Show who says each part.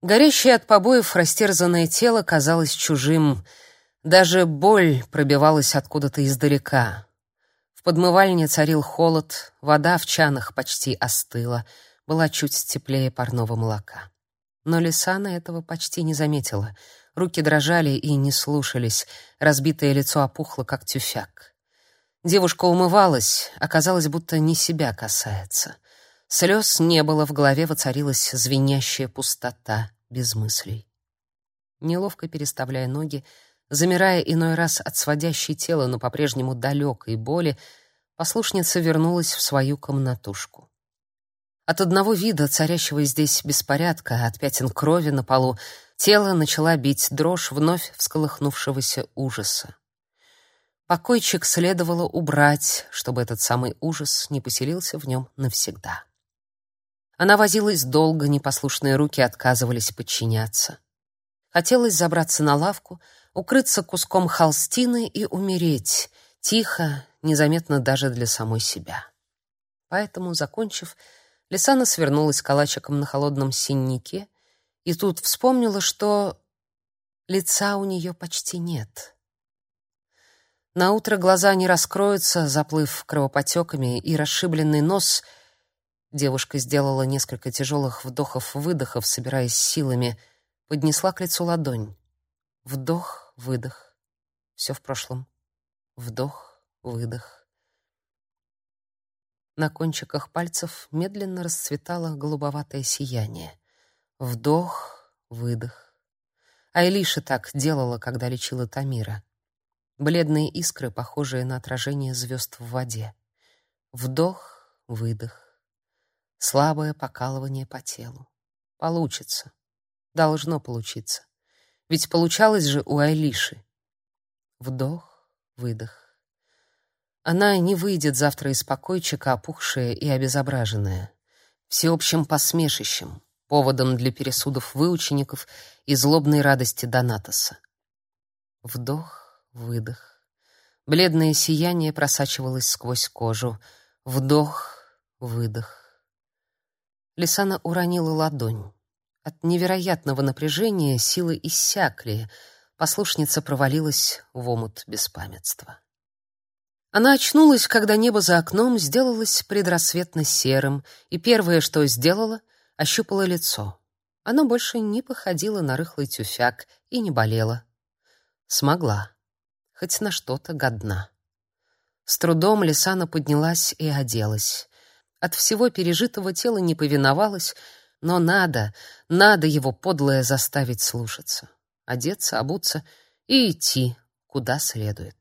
Speaker 1: Горящее от побоев растерзанное тело казалось чужим. Даже боль пробивалась откуда-то издалека. В подмывальне царил холод, вода в чанах почти остыла, была чуть теплее парного молока. Но Лисана этого почти не заметила. Руки дрожали и не слушались, разбитое лицо опухло, как тюфяк. Девушка умывалась, оказалось, будто не себя касается. Слез не было, в голове воцарилась звенящая пустота без мыслей. Неловко переставляя ноги, замирая иной раз от сводящей тело, но по-прежнему далекой боли, послушница вернулась в свою комнатушку. От одного вида царящего здесь беспорядка, от пятен крови на полу, тело начала бить дрожь вновь всколыхнувшегося ужаса. Покойчик следовало убрать, чтобы этот самый ужас не поселился в нем навсегда. Она возилась долго, непослушные руки отказывались подчиняться. Хотелось забраться на лавку, укрыться куском холстины и умереть, тихо, незаметно даже для самой себя. Поэтому, закончив, Лисана свернулась калачиком на холодном синнике и тут вспомнила, что лица у нее почти нет. На утро глаза не раскроются, заплыв кровопотеками, и расшибленный нос — Девушка сделала несколько тяжелых вдохов-выдохов, собираясь силами, поднесла к лицу ладонь. Вдох, выдох. Все в прошлом. Вдох, выдох. На кончиках пальцев медленно расцветало голубоватое сияние. Вдох, выдох. Айлиша так делала, когда лечила Тамира. Бледные искры, похожие на отражение звезд в воде. Вдох, выдох. Слабое покалывание по телу. Получится. Должно получиться. Ведь получалось же у Айлиши. Вдох, выдох. Она не выйдет завтра из покойчика, опухшая и обезображенная. Всеобщим посмешищем, поводом для пересудов выучеников и злобной радости Донатоса. Вдох, выдох. Бледное сияние просачивалось сквозь кожу. Вдох, выдох. Лисана уронила ладонь. От невероятного напряжения силы иссякли. Послушница провалилась в омут беспамятства. Она очнулась, когда небо за окном сделалось предрассветно серым, и первое, что сделала, ощупала лицо. Оно больше не походило на рыхлый тюфяк и не болело. Смогла. Хоть на что-то годна. С трудом Лисана поднялась и оделась. От всего пережитого тело не повиновалось, но надо, надо его подлое заставить слушаться, одеться, обуться и идти, куда следует.